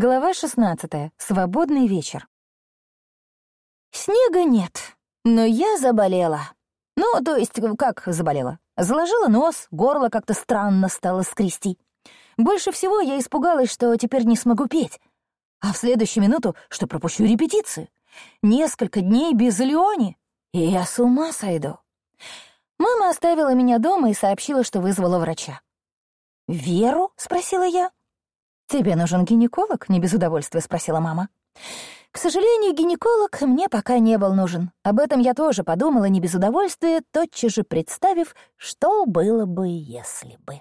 Глава 16. Свободный вечер. Снега нет, но я заболела. Ну, то есть, как заболела? Заложила нос, горло как-то странно стало скрести. Больше всего я испугалась, что теперь не смогу петь. А в следующую минуту, что пропущу репетицию. Несколько дней без Леони, и я с ума сойду. Мама оставила меня дома и сообщила, что вызвала врача. «Веру?» — спросила я. «Тебе нужен гинеколог?» — не без удовольствия спросила мама. К сожалению, гинеколог мне пока не был нужен. Об этом я тоже подумала не без удовольствия, тотчас же представив, что было бы, если бы.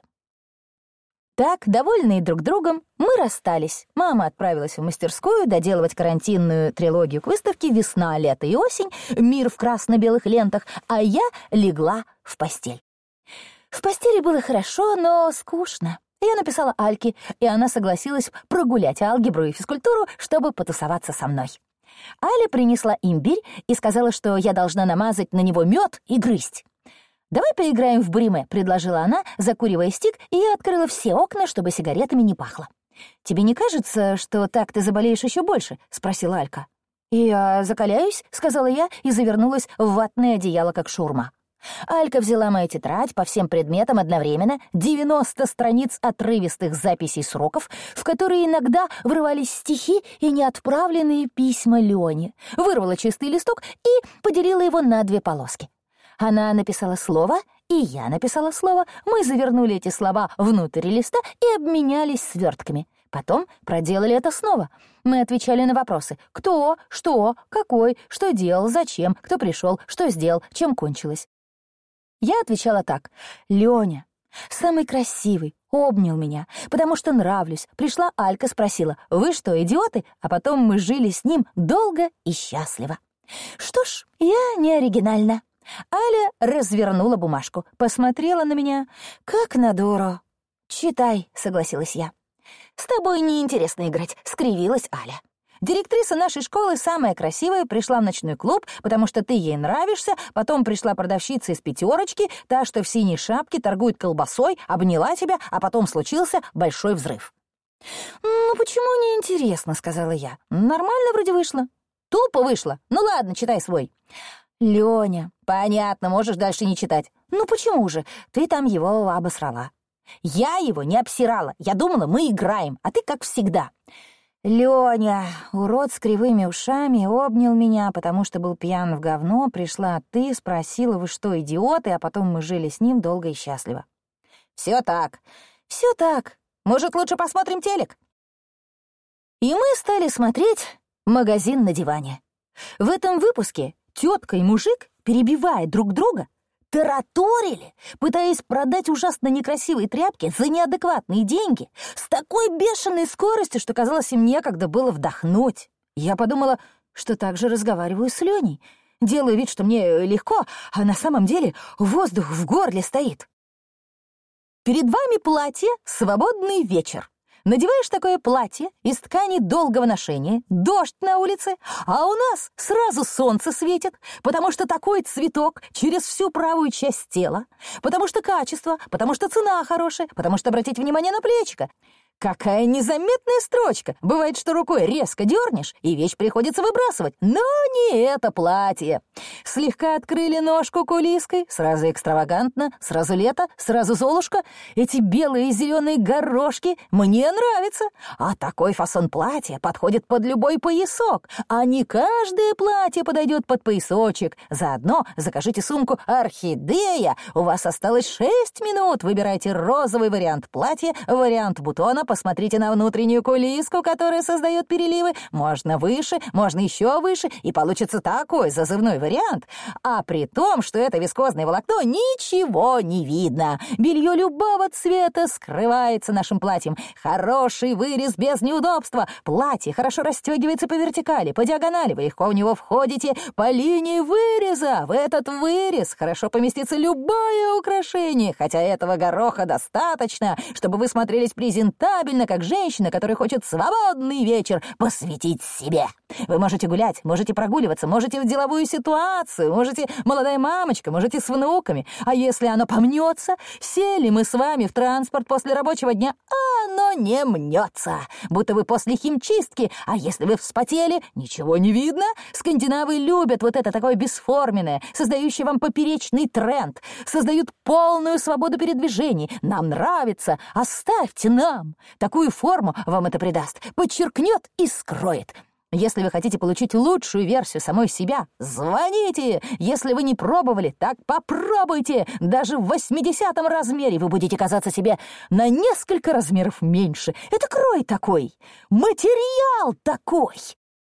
Так, довольные друг другом, мы расстались. Мама отправилась в мастерскую доделывать карантинную трилогию к выставке «Весна, лето и осень», «Мир в красно-белых лентах», а я легла в постель. В постели было хорошо, но скучно. Я написала Альке, и она согласилась прогулять алгебру и физкультуру, чтобы потусоваться со мной. Аля принесла имбирь и сказала, что я должна намазать на него мед и грызть. «Давай поиграем в буриме», — предложила она, закуривая стик, и я открыла все окна, чтобы сигаретами не пахло. «Тебе не кажется, что так ты заболеешь еще больше?» — спросила Алька. «Я закаляюсь», — сказала я и завернулась в ватное одеяло, как шурма. Алька взяла мою тетрадь по всем предметам одновременно, 90 страниц отрывистых записей сроков, в которые иногда врывались стихи и неотправленные письма Лёне, вырвала чистый листок и поделила его на две полоски. Она написала слово, и я написала слово, мы завернули эти слова внутрь листа и обменялись свертками. Потом проделали это снова. Мы отвечали на вопросы «Кто?», «Что?», «Какой?», «Что делал?», «Зачем?», «Кто пришел?», «Что сделал?», «Чем кончилось?». Я отвечала так. «Лёня, самый красивый, обнял меня, потому что нравлюсь. Пришла Алька, спросила, вы что, идиоты? А потом мы жили с ним долго и счастливо. Что ж, я не оригинальна. Аля развернула бумажку, посмотрела на меня, как на дуру. «Читай», — согласилась я. «С тобой неинтересно играть», — скривилась Аля. Директриса нашей школы, самая красивая, пришла в ночной клуб, потому что ты ей нравишься, потом пришла продавщица из пятерочки, та, что в синей шапке торгует колбасой, обняла тебя, а потом случился большой взрыв. «Ну, почему не интересно?» — сказала я. «Нормально вроде вышло». «Тупо вышло. Ну ладно, читай свой». «Лёня, понятно, можешь дальше не читать». «Ну почему же? Ты там его обосрала». «Я его не обсирала. Я думала, мы играем, а ты как всегда». Лёня, урод с кривыми ушами, обнял меня, потому что был пьян в говно, пришла ты, спросила, вы что, идиоты, а потом мы жили с ним долго и счастливо. Все так, все так. Может, лучше посмотрим телек? И мы стали смотреть «Магазин на диване». В этом выпуске тетка и мужик, перебивая друг друга, тараторили, пытаясь продать ужасно некрасивые тряпки за неадекватные деньги с такой бешеной скоростью, что казалось им некогда было вдохнуть. Я подумала, что так же разговариваю с Леней. Делаю вид, что мне легко, а на самом деле воздух в горле стоит. Перед вами платье «Свободный вечер». Надеваешь такое платье из ткани долгого ношения, дождь на улице, а у нас сразу солнце светит, потому что такой цветок через всю правую часть тела, потому что качество, потому что цена хорошая, потому что обратите внимание на плечико. Какая незаметная строчка! Бывает, что рукой резко дернешь, и вещь приходится выбрасывать. Но не это платье. Слегка открыли ножку кулиской, сразу экстравагантно, сразу лето, сразу золушка. Эти белые и зеленые горошки мне нравятся. А такой фасон платья подходит под любой поясок. А не каждое платье подойдет под поясочек. Заодно закажите сумку «Орхидея». У вас осталось шесть минут. Выбирайте розовый вариант платья, вариант бутона, посмотрите на внутреннюю кулиску, которая создает переливы. Можно выше, можно еще выше, и получится такой зазывной вариант. А при том, что это вискозное волокно, ничего не видно. Белье любого цвета скрывается нашим платьем. Хороший вырез без неудобства. Платье хорошо расстегивается по вертикали, по диагонали. Вы легко в него входите по линии выреза. В этот вырез хорошо поместится любое украшение, хотя этого гороха достаточно, чтобы вы смотрелись презентабельно презентабельно, как женщина, которая хочет свободный вечер посвятить себе. Вы можете гулять, можете прогуливаться, можете в деловую ситуацию, можете молодая мамочка, можете с внуками. А если оно помнется, сели мы с вами в транспорт после рабочего дня, а оно не мнется. Будто вы после химчистки, а если вы вспотели, ничего не видно. Скандинавы любят вот это такое бесформенное, создающее вам поперечный тренд, создают полную свободу передвижений. Нам нравится, оставьте нам. Такую форму вам это придаст, подчеркнет и скроет. Если вы хотите получить лучшую версию самой себя, звоните! Если вы не пробовали, так попробуйте! Даже в восьмидесятом размере вы будете казаться себе на несколько размеров меньше. Это крой такой, материал такой.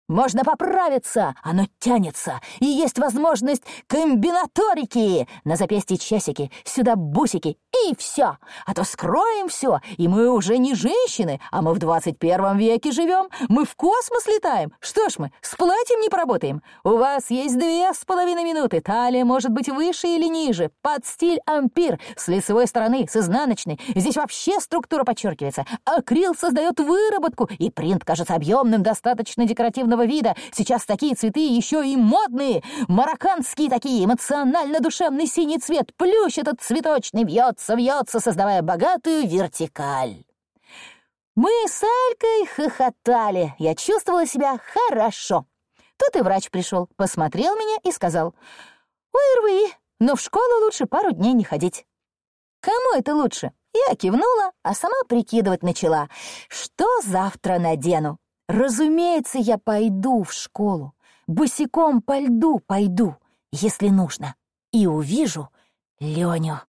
Можно поправиться, оно тянется, и есть возможность комбинаторики. На запястье часики, сюда бусики, и все. А то скроем все, и мы уже не женщины, а мы в двадцать первом веке живем. Мы в космос летаем. Что ж мы, с платьем не поработаем? У вас есть две с половиной минуты. Талия может быть выше или ниже. Под стиль ампир, с лицевой стороны, с изнаночной. Здесь вообще структура подчеркивается. Акрил создает выработку, и принт кажется объемным, достаточно декоративного вида. Сейчас такие цветы еще и модные. Марокканские такие, эмоционально-душевный синий цвет. Плющ этот цветочный вьется, вьется, создавая богатую вертикаль. Мы с Алькой хохотали. Я чувствовала себя хорошо. Тут и врач пришел, посмотрел меня и сказал, «Ой, но в школу лучше пару дней не ходить». «Кому это лучше?» Я кивнула, а сама прикидывать начала, что завтра надену. Разумеется, я пойду в школу, босиком по льду пойду, если нужно, и увижу Леню.